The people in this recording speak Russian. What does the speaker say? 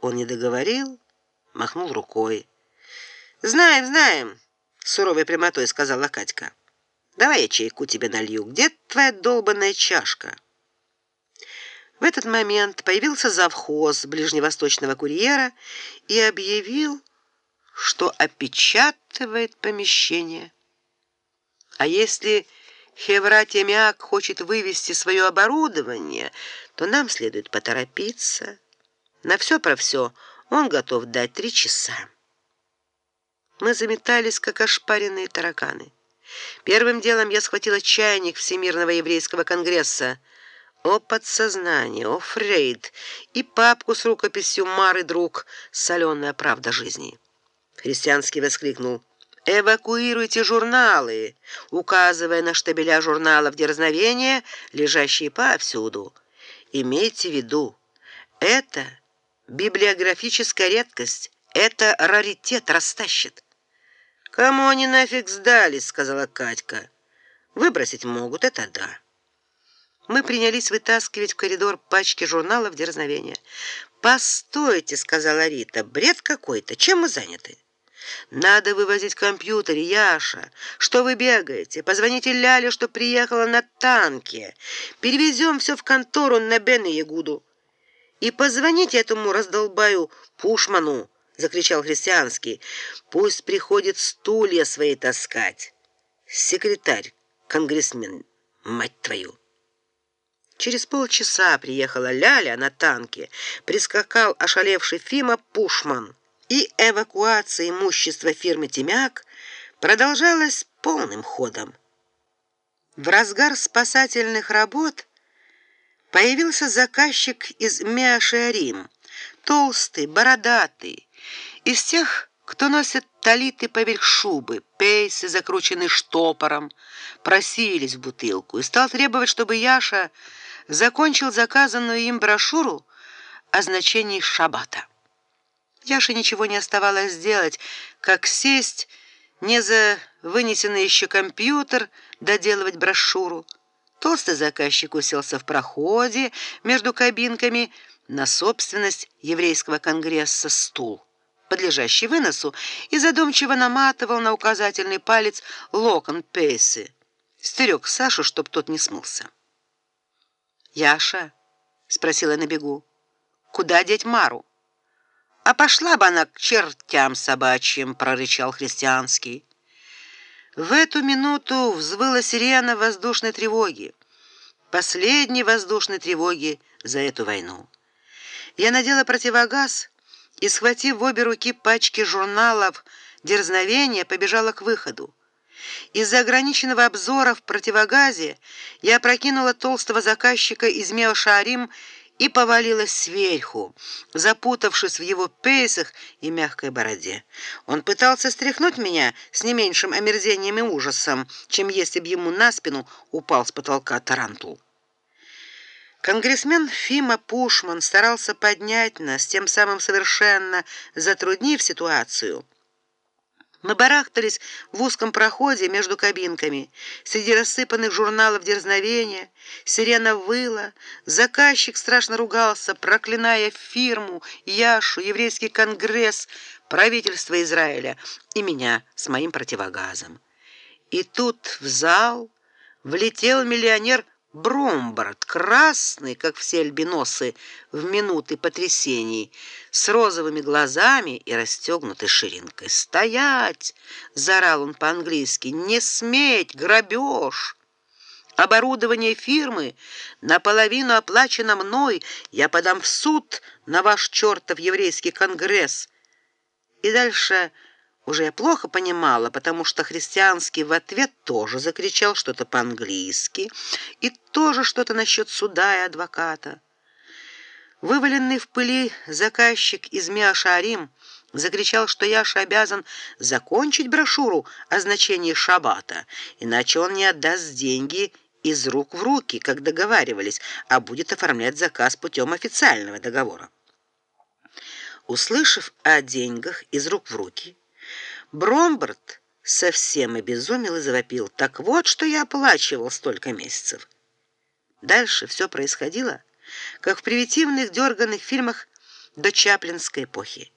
Он не договорил, махнул рукой. Знаем, знаем, суровой прямотой сказала Катька. Давай я чайку тебе налью. Где твоя долбаная чашка? В этот момент появился завхоз ближневосточного курьера и объявил, что опечатывает помещение. А если Хевратемяк хочет вывести свое оборудование, то нам следует поторопиться. На все про все он готов дать три часа. Мы заметались, как ошпаренные тараканы. Первым делом я схватила чайник Всемирного еврейского конгресса, о подсознание, о Фрейд и папку с рукописью Мары друг Соленая правда жизни. Христианский воскликнул: Эвакуируйте журналы, указывая на штабеля журналов дерзновения, лежащие повсюду. Имейте в виду, это библиографическая редкость, это раритет растащит. Кому они нафиг сдались, сказала Катька. Выбросить могут, это да. Мы принялись вытаскивать в коридор пачки журналов дерзновения. "Постойте", сказала Рита. "Бред какой-то. Чем мы заняты?" Надо вывозить компьютер, Яша. Что вы бегаете? Позвоните Ляле, что приехала на танке. Перевезем все в контору на Бен и Ягуду. И позвоните этому раздолбаю Пушману, закричал Христианский. Пусть приходит стулья свои таскать. Секретарь, конгрессмен, мать твою. Через полчаса приехала Ляля на танке. Прискакал ошалевший Фима Пушман и эвакуация имущества фирмы Тимяк продолжалась полным ходом. В разгар спасательных работ появился заказчик из Миашарим, толстый, бородатый, из тех, кто носит талиты поверх шубы, пейсы закручены штопором, просились в бутылку и стал требовать, чтобы Яша закончил заказанную им брошюру о значении шаббата. Яше ничего не оставалось сделать, как сесть не за вынесенный еще компьютер, доделывать брошюру. Толстый заказчик уселся в проходе между кабинками на собственность еврейского конгресса стул, подлежащий выносу, и задумчиво наматывал на указательный палец локон пейсы. Стерег Сашу, чтоб тот не смылся. Яша спросила на бегу: "Куда деть Мару?" А пошла бы она к чертям собачьим, прорычал христианский. В эту минуту взвыла сирена воздушной тревоги, последней воздушной тревоги за эту войну. Я надела противогаз и, схватив в обе руки пачки журналов дерзновения, побежала к выходу. Из-за ограниченного обзора в противогазе я опрокинула толстого заказчика из Меа-Шеарим и повалилась сверху, запутавшись в его пейсах и мягкой бороде. Он пытался стряхнуть меня с не меньшим омерзением и ужасом, чем если бы ему на спину упал с потолка тарантул. Конгрессмен Фима Пушман старался поднять нас, тем самым совершенно затруднив ситуацию. Мы барахтались в узком проходе между кабинками. Среди рассыпанных журналов дерзновения сирена выла, заказчик страшно ругался, проклиная фирму, Яшу, еврейский конгресс, правительство Израиля и меня с моим противогазом. И тут в зал влетел миллионер Бромбард, красный, как все альбиносы в минуты потрясений, с розовыми глазами и расстегнутой ширинкой. "Стоять!" заорал он по-английски. "Не сметь, грабеж!" Оборудование фирмы наполовину оплачено мной. Я подам в суд на ваш чертов еврейский конгресс. И дальше уже я плохо понимала, потому что христианский в ответ тоже закричал что-то по-английски и тоже что-то насчет суда и адвоката. Вываленный в пыли заказчик из Миашарим закричал, что Яша обязан закончить брошюру о значении шаббата, иначе он не отдаст деньги из рук в руки, как договаривались, а будет оформлять заказ путем официального договора. Услышав о деньгах из рук в руки, Бромберт совсем обезумел и завопил: "Так вот, что я оплачивал столько месяцев". Дальше все происходило, как в примитивных дерганых фильмах до Чаплинской эпохи.